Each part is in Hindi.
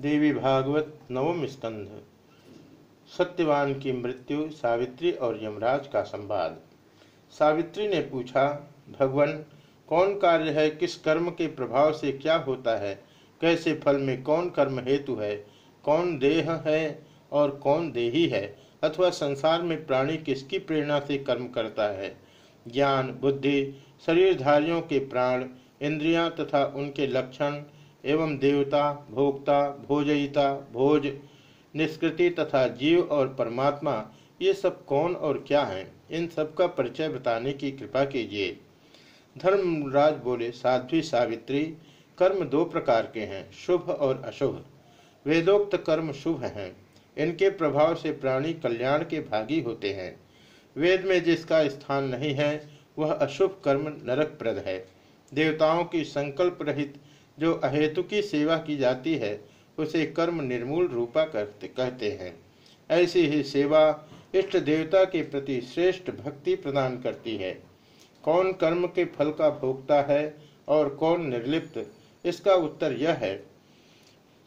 देवी भागवत नवम स्कंध सत्यवान की मृत्यु, सावित्री और यमराज का संवाद। सावित्री ने पूछा, भगवान, कौन कार्य है? किस कर्म के प्रभाव से क्या होता है? कैसे फल में कौन कर्म हेतु है? कौन देह है और कौन देही है? अथवा संसार में प्राणी किसकी प्रेरणा से कर्म करता है? ज्ञान, बुद्धि, शरीरधारियों के प्राण, इंद्रियाँ तथा उनके लक्षण एवं देवता, भोक्ता, भोजयिता, भोज, निष्कृति तथा जीव और परमात्मा, ये सब कौन और क्या हैं? इन सब का परिचय बताने की कृपा कीजिए। धर्मराज बोले, साध्वी सावित्री, कर्म दो प्रकार के हैं, शुभ और अशुभ। वेदोक्त कर्म शुभ हैं। इनके प्रभाव से प्राणी कल्याण के भागी होते हैं। वेद में जिसका स्थान नहीं है, वह अशुभ कर्म नरक प्रद है। देवताओं की संकल्प रहित जो अहेतु की सेवा की जाती है, उसे कर्म निर्मूल रूपा करते, कहते हैं। ऐसी ही सेवा इष्ट देवता के प्रति श्रेष्ठ भक्ति प्रदान करती है। कौन कर्म के फल का भोगता है और कौन निर्लिप्त, इसका उत्तर यह है।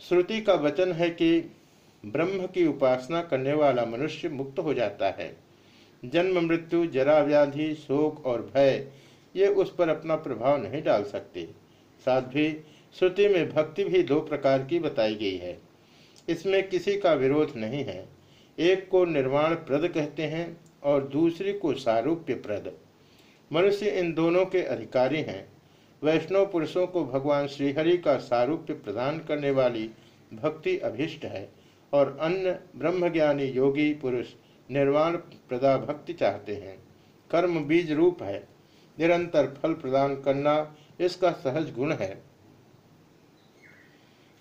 श्रुति का वचन है कि ब्रह्म की उपासना करने वाला मनुष्य मुक्त हो जाता है। जन्म, मृत्यु, जरा व्याधि, शोक और भय, ये उस पर अपना प्रभाव नहीं डाल सकते। साध्वी श्रुति में भक्ति भी दो प्रकार की बताई गई है। इसमें किसी का विरोध नहीं है। एक को निर्वाण प्रद कहते हैं और दूसरी को सारूप्य प्रद मनुष्य इन दोनों के अधिकारी हैं। वैष्णव पुरुषों को भगवान श्रीहरि का सारूप्य प्रदान करने वाली भक्ति अभिष्ट है और अन्य ब्रह्मज्ञानी योगी पुरुष निर्वाण प्रदा भक्ति चाहते हैं। कर्म बीज रूप है। निरंतर फल प्रदान करना इसका सहज गुण है।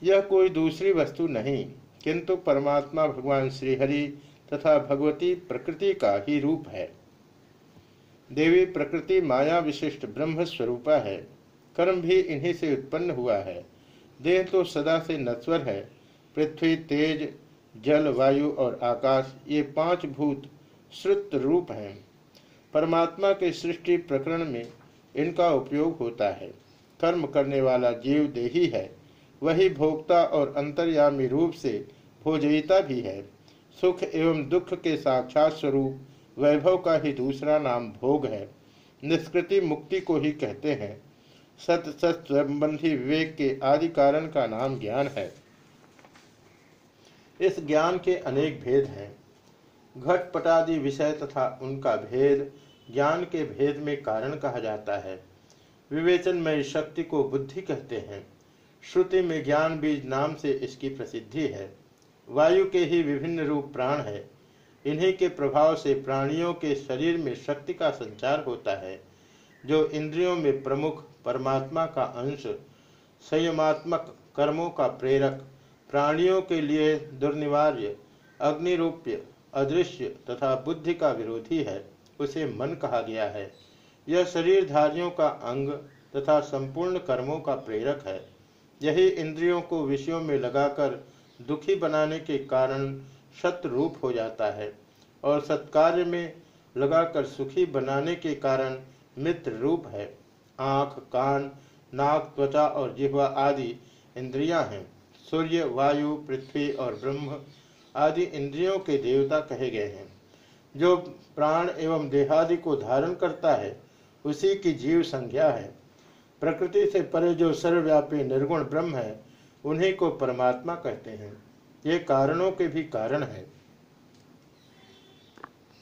यह कोई दूसरी वस्तु नहीं, किंतु परमात्मा भगवान श्रीहरि तथा भगवती प्रकृति का ही रूप है। देवी प्रकृति माया विशिष्ट ब्रह्म स्वरूपा है, कर्म भी इन्हीं से उत्पन्न हुआ है। देह तो सदा से नश्वर है, पृथ्वी, तेज, जल, वायु और आकाश, ये पाँच भूत श्रुत रूप हैं। परमात्मा के सृष्टि प्रकरण में इनका उपयोग होता है। कर्म करने वाला जीव देही है वही भोक्ता और अंतर्यामी रूप से भोजयिता भी है। सुख एवं दुख के साक्षात स्वरूप वैभव का ही दूसरा नाम भोग है। निष्कृति मुक्ति को ही कहते हैं। सत सत संबंधी विवेक के आदि कारण का नाम ज्ञान है। इस ज्ञान के अनेक भेद हैं। घटपटादि विषय तथा उनका भेद ज्ञान के भेद में कारण कहा जाता है। विवेचन में शक्ति को बुद्धि कहते हैं। श्रुति में ज्ञान बीज नाम से इसकी प्रसिद्धि है। वायु के ही विभिन्न रूप प्राण है। इन्हीं के प्रभाव से प्राणियों के शरीर में शक्ति का संचार होता है, जो इंद्रियों में प्रमुख परमात्मा का अंश, संयमात्मक कर्मों का प्रेरक, प्राणियों के लिए दुर्निवार्य, अग्निरूप्य, अदृश्य तथा बुद्धि का विरोधी है, उसे मन कहा गया है। यह शरीरधारियों का अंग तथा संपूर्ण कर्मों का प्रेरक है। यही इंद्रियों को विषयों में लगाकर दुखी बनाने के कारण शत्रु रूप हो जाता है और सत्कार्य में लगाकर सुखी बनाने के कारण मित्र रूप है। आँख, कान, नाक, त्वचा और जिह्वा आदि इंद्रियाँ हैं। सूर्य, वायु, पृथ्वी और ब्रह्म आदि इंद्रियों के देवता कहे गए हैं। जो प्राण एवं देहादि को धारण करता है, उसी की जीव संज्ञा है। प्रकृति से परे जो सर्वव्यापी निर्गुण ब्रह्म है, उन्हीं को परमात्मा कहते हैं। ये कारणों के भी कारण है।